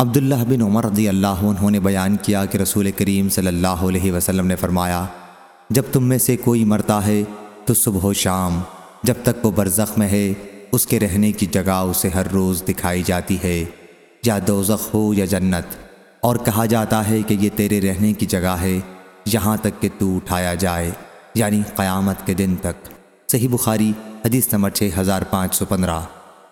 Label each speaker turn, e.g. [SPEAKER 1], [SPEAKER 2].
[SPEAKER 1] عبداللہ بن عمر رضی اللہ عنہ نے بیان کیا کہ رسول کریم صلی اللہ علیہ وسلم نے فرمایا، جب تم میں سے کوئی مرتا ہے تو صبح و شام جب تک وہ برزخ میں ہے، اس کے رہنے کی جگہ اسے ہر روز دکھائی جاتی ہے، یا دوزخ ہو یا جنت۔ اور کہا جاتا ہے کہ یہ تیرے رہنے کی جگہ ہے، یہاں تک کہ تو اٹھایا جائے یعنی قیامت کے دن تک۔ صحیح بخاری، حدیث نمبر 6515